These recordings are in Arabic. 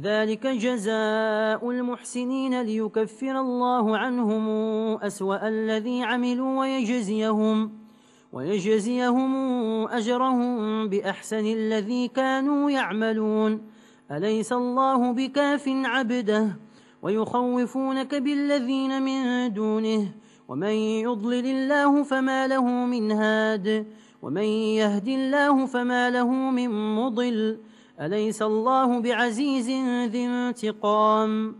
ذلك جزاء المحسنين ليكفر الله عنهم أسوأ الذي عملوا ويجزيهم ويجزيهم أجرهم بأحسن الذي كانوا يعملون أليس الله بكاف عبده ويخوفونك بالذين من دونه ومن يضلل الله فما له من هاد ومن يهدي الله فما له من مضل أليس الله بعزيز ذي انتقام؟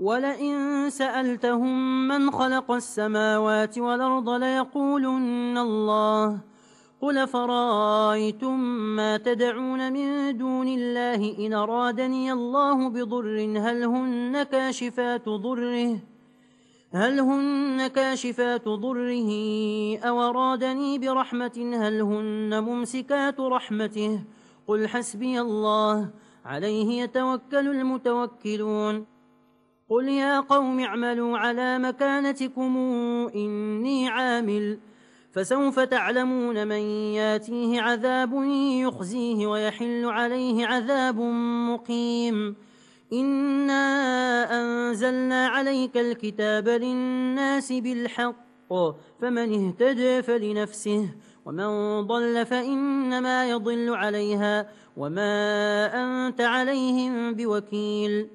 ولئن سألتهم من خلق السماوات والأرض ليقولن الله. قل فرأيتم ما تدعون من دون الله إن أرادني الله بضر؟ هل هن كاشفات ضره؟ هل هن كاشفات ضره؟ أو أرادني برحمة؟ هل هن ممسكات رحمته؟ قل حسبي الله عليه يتوكل المتوكلون. قل يا قوم اعملوا على مكانتكم إني عامل. فسوف تعلمون من ياتيه عذاب يخزيه ويحل عليه عذاب مقيم. إنا أنزلنا عليك الكتاب للناس بالحق فمن اهتدى فلنفسه. ومن ضل فإنما يضل عليها وما أنت عليهم بوكيل.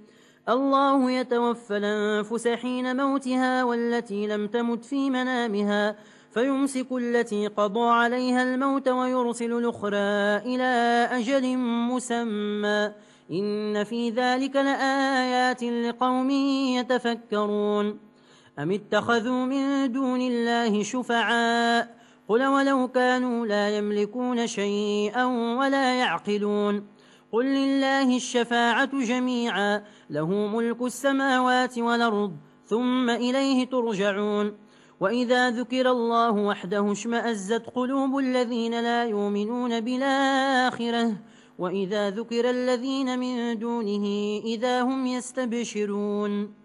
الله يتوفى الأنفس حين موتها والتي لم تمت في منامها فيمسك التي قضى عليها الموت ويرسل الأخرى إلى أجل مسمى. إن في ذلك لآيات لقوم يتفكرون. أم اتخذوا من دون الله شفعاء؟ قل ولو كانوا لا يملكون شيئا ولا يعقلون قل لله الشفاعة جميعا له ملك السماوات والأرض ثم إليه ترجعون. وإذا ذكر الله وحده شمأزت قلوب الذين لا يؤمنون بالآخرة. وإذا ذكر الذين من دونه إذا هم يستبشرون.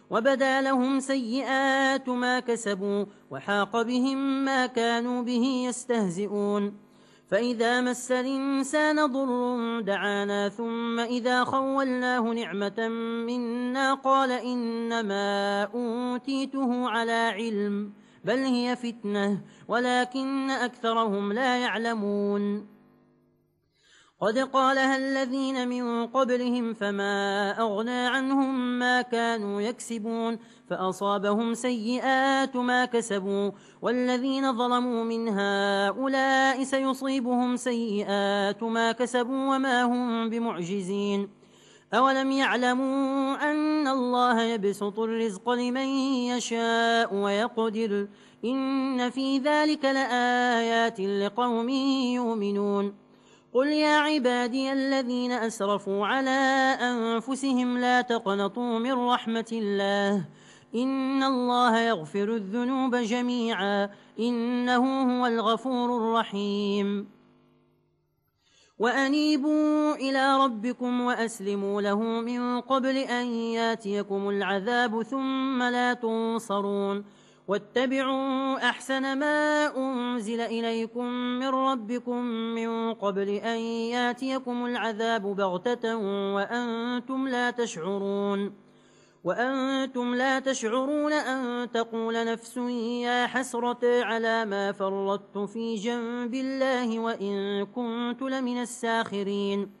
وبدا لهم سيئات ما كسبوا وحاق بهم ما كانوا به يستهزئون. فإذا مس الإنسان ضر دعانا ثم إذا خولناه نعمة منا قال إنما أوتيته على علم بل هي فتنة ولكن أكثرهم لا يعلمون. قد قالها الذين من قبلهم فما أغنى عنهم ما كانوا يكسبون فأصابهم سيئات ما كسبوا والذين ظلموا من هؤلاء سيصيبهم سيئات ما كسبوا وما هم بمعجزين أولم يعلموا أن الله يبسط الرزق لمن يشاء ويقدر إن في ذلك لآيات لقوم يؤمنون قل يا عبادي الذين أسرفوا على أنفسهم لا تقنطوا من رحمة الله إن الله يغفر الذنوب جميعا إنه هو الغفور الرحيم. وأنيبوا إلى ربكم وأسلموا له من قبل أن ياتيكم العذاب ثم لا تنصرون واتبعوا أحسن ما أنزل إليكم من ربكم من قبل أن ياتيكم العذاب بغتة وأنتم لا تشعرون وأنتم لا تشعرون أن تقول نفس يا حسرة على ما فرطت في جنب الله وإن كنت لمن الساخرين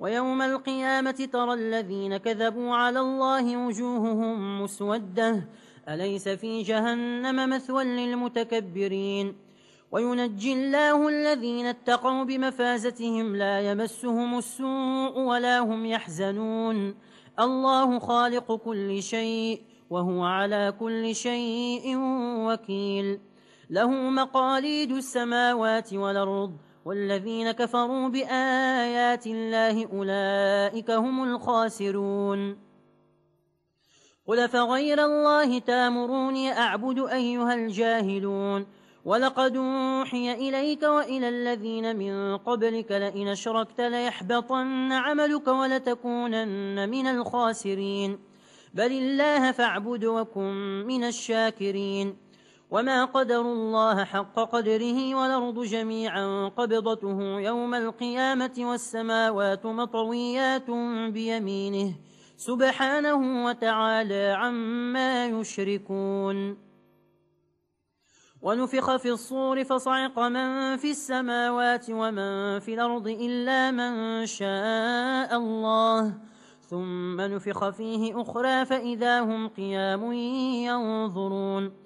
ويوم القيامة ترى الذين كذبوا على الله وجوههم مسودة أليس في جهنم مثوى للمتكبرين؟ وينجي الله الذين اتقوا بمفازتهم لا يمسهم السوء ولا هم يحزنون الله خالق كل شيء وهو على كل شيء وكيل له مقاليد السماوات والأرض والذين كفروا بآيات الله أولئك هم الخاسرون. قل فغير الله تامروني أعبد أيها الجاهلون ولقد أوحي إليك وإلى الذين من قبلك لئن شركت ليحبطن عملك ولتكونن من الخاسرين بل الله فاعبد وكن من الشاكرين وما قدر الله حق قدره والأرض جميعا قبضته يوم القيامة والسماوات مطويات بيمينه سبحانه وتعالى عما يشركون ونفخ في الصور فصعق من في السماوات ومن في الأرض إلا من شاء الله ثم نفخ فيه أخرى فإذا هم قيام ينظرون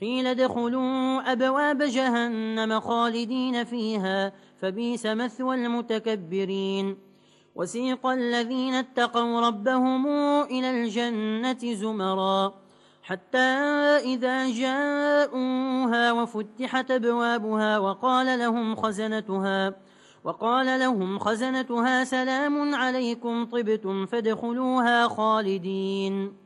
قيل دخلوا أبواب جهنم خالدين فيها فبيس مثوى المتكبرين. وسيق الذين اتقوا ربهم إلى الجنة زمرا. حتى إذا جاءوها وفتحت أبوابها وقال لهم خزنتها وقال لهم خزنتها سلام عليكم طبتم فادخلوها خالدين.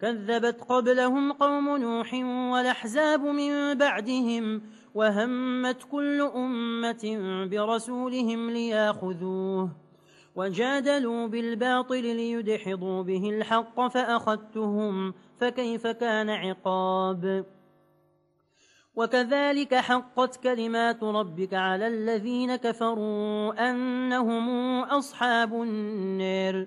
كذبت قبلهم قوم نوح والأحزاب من بعدهم وهمت كل أمة برسولهم ليأخذوه وجادلوا بالباطل ليدحضوا به الحق فأخذتهم فكيف كان عقاب وكذلك حقت كلمات ربك على الذين كفروا أنهم أصحاب النار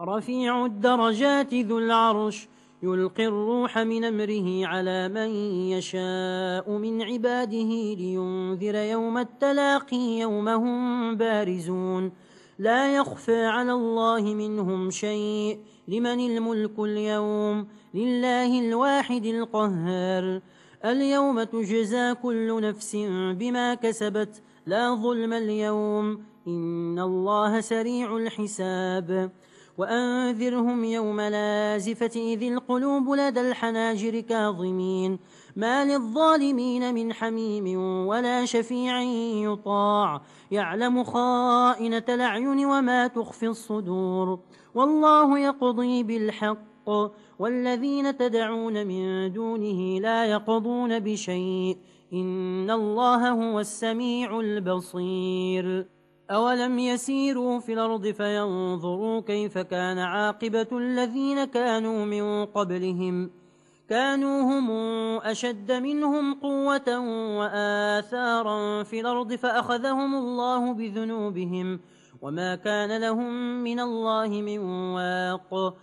رفيع الدرجات ذو العرش يلقي الروح من أمره على من يشاء من عباده لينذر يوم التلاقي يوم هم بارزون. لا يخفى على الله منهم شيء لمن الملك اليوم لله الواحد القهار. اليوم تجزى كل نفس بما كسبت لا ظلم اليوم إن الله سريع الحساب. وأنذرهم يوم لازفة إذ القلوب لدى الحناجر كاظمين ما للظالمين من حميم ولا شفيع يطاع يعلم خائنة الأعين وما تخفي الصدور والله يقضي بالحق والذين تدعون من دونه لا يقضون بشيء إن الله هو السميع البصير أولم يسيروا في الأرض فينظروا كيف كان عاقبة الذين كانوا من قبلهم كانوا هم أشد منهم قوة وآثارا في الأرض فأخذهم الله بذنوبهم وما كان لهم من الله من واق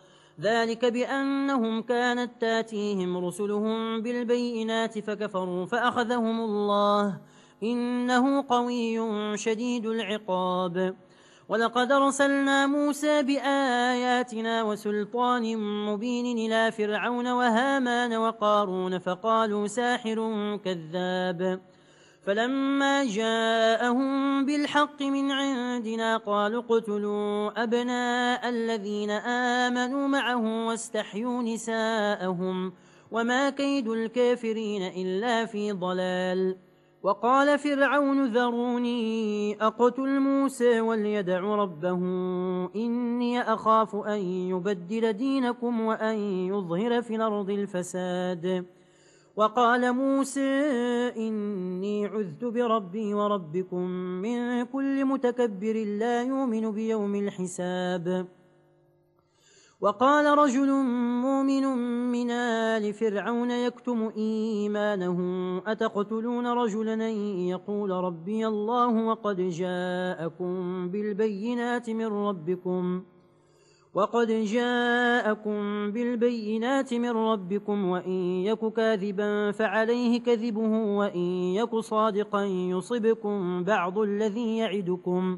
ذلك بأنهم كانت تاتيهم رسلهم بالبينات فكفروا فأخذهم الله إنه قوي شديد العقاب. ولقد رسلنا موسى بآياتنا وسلطان مبين إلى فرعون وهامان وقارون فقالوا ساحر كذاب. فلما جاءهم بالحق من عندنا قالوا اقتلوا أبناء الذين آمنوا معه واستحيوا نساءهم. وما كيد الكافرين إلا في ضلال. وقال فرعون ذروني أقتل موسى وليدع ربه إني أخاف أن يبدل دينكم وأن يظهر في الأرض الفساد. وقال موسى إني عذت بربي وربكم من كل متكبر لا يؤمن بيوم الحساب. وقال رجل مؤمن من آل فرعون يكتم إيمانه أتقتلون رجلا يقول ربي الله وقد جاءكم بالبينات من ربكم وقد جاءكم بالبينات من ربكم وإن يك كاذبا فعليه كذبه وإن يك صادقا يصبكم بعض الذي يعدكم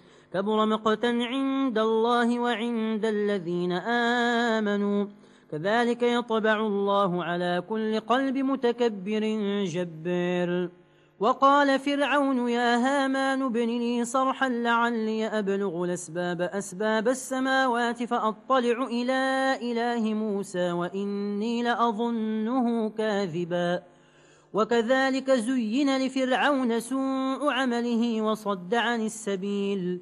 كبر مقتا عند الله وعند الذين آمنوا. كذلك يطبع الله على كل قلب متكبر جبير وقال فرعون يا هامان بنني صرحا لعلي أبلغ الأسباب أسباب السماوات فأطلع إلى إله موسى وإني لأظنه كاذبا. وكذلك زين لفرعون سوء عمله وصد عن السبيل.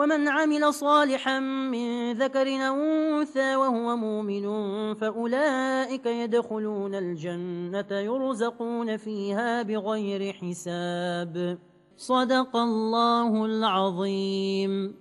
ومن عمل صالحا من ذكر أنثى وهو مؤمن فأولئك يدخلون الجنة يرزقون فيها بغير حساب. صدق الله العظيم.